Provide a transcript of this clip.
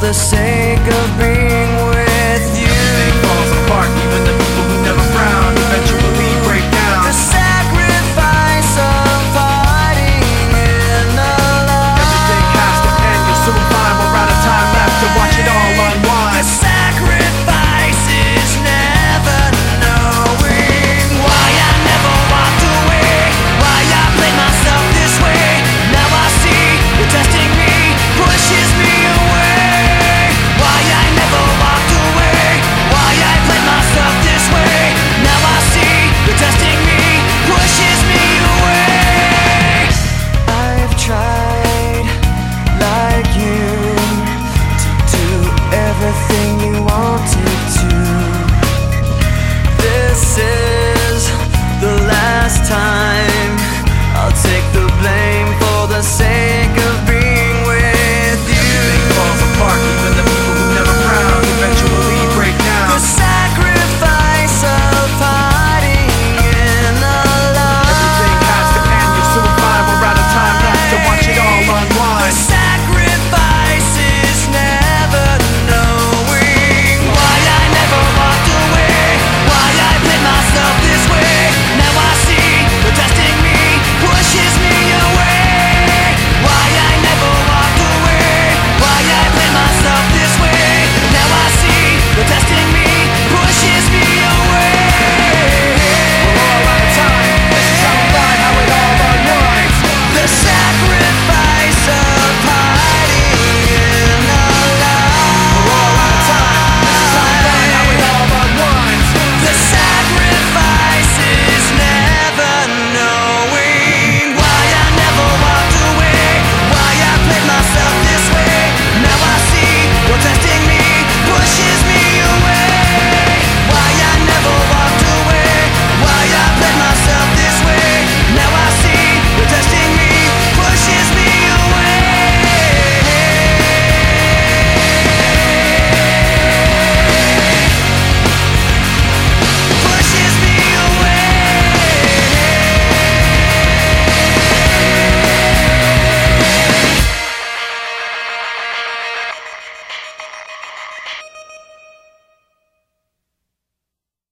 the sake of being